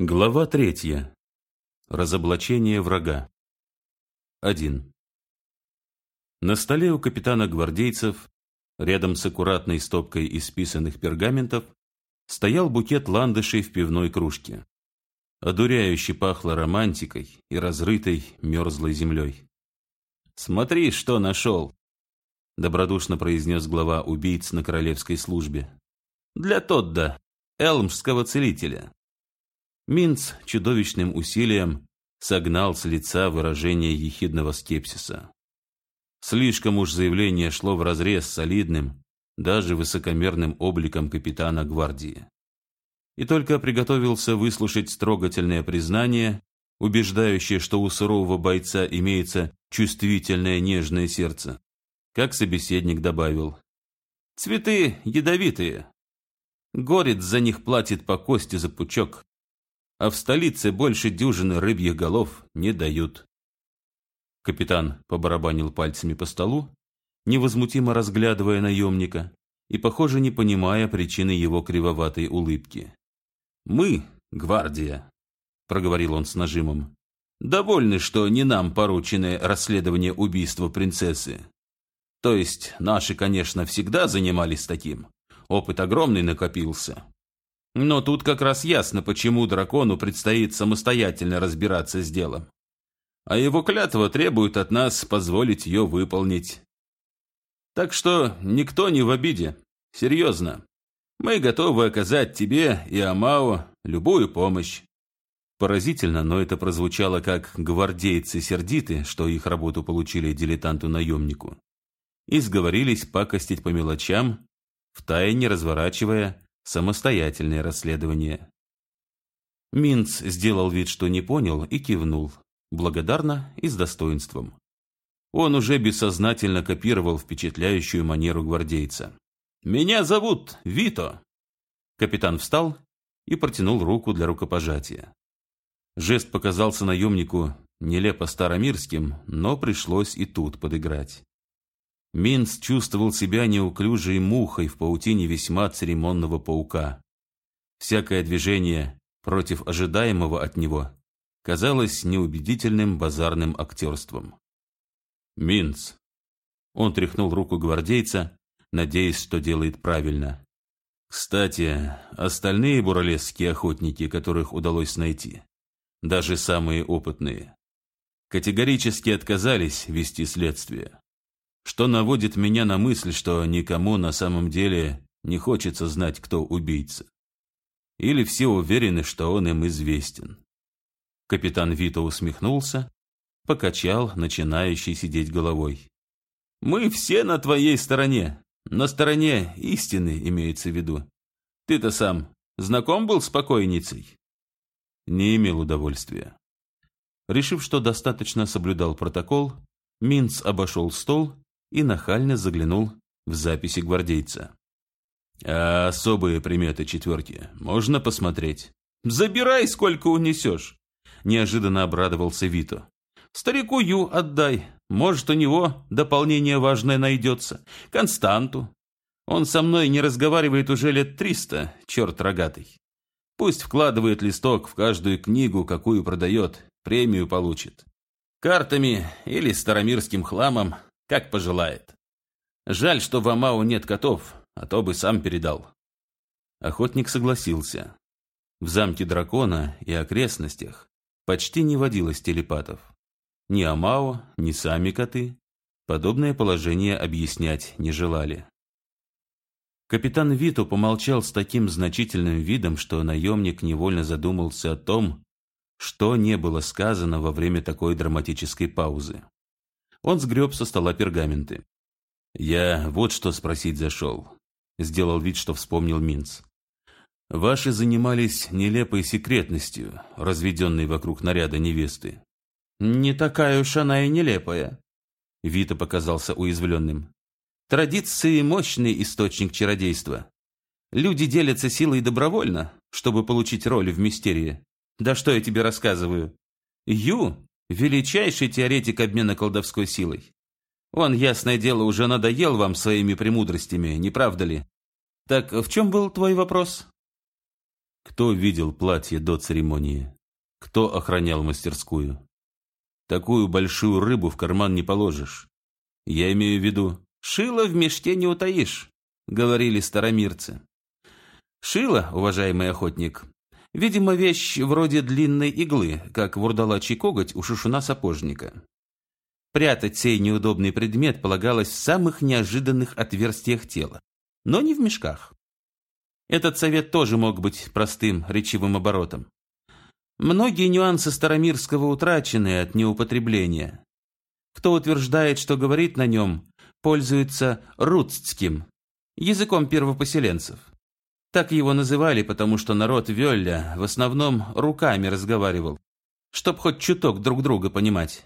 Глава третья. Разоблачение врага. Один. На столе у капитана гвардейцев, рядом с аккуратной стопкой исписанных пергаментов, стоял букет ландышей в пивной кружке. Одуряюще пахло романтикой и разрытой мерзлой землей. «Смотри, что нашел!» — добродушно произнес глава убийц на королевской службе. «Для Тодда, элмского целителя». Минц чудовищным усилием согнал с лица выражение ехидного скепсиса. Слишком уж заявление шло вразрез с солидным, даже высокомерным обликом капитана гвардии. И только приготовился выслушать строгательное признание, убеждающее, что у сурового бойца имеется чувствительное нежное сердце, как собеседник добавил. «Цветы ядовитые. Горец за них платит по кости за пучок а в столице больше дюжины рыбьих голов не дают. Капитан побарабанил пальцами по столу, невозмутимо разглядывая наемника и, похоже, не понимая причины его кривоватой улыбки. «Мы, гвардия», — проговорил он с нажимом, — «довольны, что не нам поручены расследование убийства принцессы. То есть наши, конечно, всегда занимались таким. Опыт огромный накопился. Но тут как раз ясно, почему дракону предстоит самостоятельно разбираться с делом. А его клятва требует от нас позволить ее выполнить. Так что никто не в обиде. Серьезно. Мы готовы оказать тебе и Амао любую помощь. Поразительно, но это прозвучало как гвардейцы сердиты, что их работу получили дилетанту-наемнику. И сговорились пакостить по мелочам, втайне разворачивая самостоятельное расследование. Минц сделал вид, что не понял, и кивнул, благодарно и с достоинством. Он уже бессознательно копировал впечатляющую манеру гвардейца. «Меня зовут Вито!» Капитан встал и протянул руку для рукопожатия. Жест показался наемнику нелепо старомирским, но пришлось и тут подыграть. Минц чувствовал себя неуклюжей мухой в паутине весьма церемонного паука. Всякое движение против ожидаемого от него казалось неубедительным базарным актерством. «Минц!» Он тряхнул руку гвардейца, надеясь, что делает правильно. Кстати, остальные буралесские охотники, которых удалось найти, даже самые опытные, категорически отказались вести следствие что наводит меня на мысль, что никому на самом деле не хочется знать, кто убийца. Или все уверены, что он им известен. Капитан Вито усмехнулся, покачал начинающий сидеть головой. «Мы все на твоей стороне. На стороне истины имеется в виду. Ты-то сам знаком был с покойницей?» Не имел удовольствия. Решив, что достаточно соблюдал протокол, Минц обошел стол и нахально заглянул в записи гвардейца. «А особые приметы четверки можно посмотреть?» «Забирай, сколько унесешь!» Неожиданно обрадовался Вито. «Старику Ю отдай. Может, у него дополнение важное найдется. Константу. Он со мной не разговаривает уже лет триста, черт рогатый. Пусть вкладывает листок в каждую книгу, какую продает, премию получит. Картами или старомирским хламом как пожелает. Жаль, что в Амау нет котов, а то бы сам передал. Охотник согласился. В замке дракона и окрестностях почти не водилось телепатов. Ни Амао, ни сами коты подобное положение объяснять не желали. Капитан Виту помолчал с таким значительным видом, что наемник невольно задумался о том, что не было сказано во время такой драматической паузы. Он сгреб со стола пергаменты. «Я вот что спросить зашел», — сделал вид, что вспомнил Минц. «Ваши занимались нелепой секретностью, разведенной вокруг наряда невесты». «Не такая уж она и нелепая», — Вита показался уязвленным. «Традиции — мощный источник чародейства. Люди делятся силой добровольно, чтобы получить роль в мистерии. Да что я тебе рассказываю? Ю величайший теоретик обмена колдовской силой. Он, ясное дело, уже надоел вам своими премудростями, не правда ли? Так в чем был твой вопрос? Кто видел платье до церемонии? Кто охранял мастерскую? Такую большую рыбу в карман не положишь. Я имею в виду, шило в мешке не утаишь, говорили старомирцы. Шило, уважаемый охотник, видимо, вещь вроде длинной иглы, как вурдалачий коготь у шишуна сапожника. Прятать сей неудобный предмет полагалось в самых неожиданных отверстиях тела, но не в мешках. Этот совет тоже мог быть простым речевым оборотом. Многие нюансы Старомирского утрачены от неупотребления. Кто утверждает, что говорит на нем, пользуется рудстским, языком первопоселенцев. Так его называли, потому что народ Вёлля в основном руками разговаривал, чтоб хоть чуток друг друга понимать.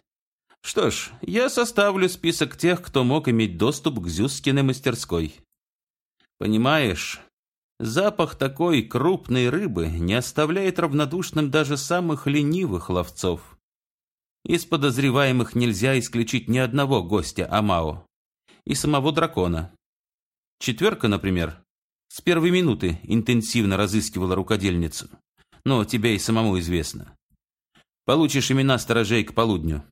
Что ж, я составлю список тех, кто мог иметь доступ к Зюскиной мастерской. Понимаешь, Запах такой крупной рыбы не оставляет равнодушным даже самых ленивых ловцов. Из подозреваемых нельзя исключить ни одного гостя Амао и самого дракона. Четверка, например, с первой минуты интенсивно разыскивала рукодельницу, но тебе и самому известно. Получишь имена сторожей к полудню.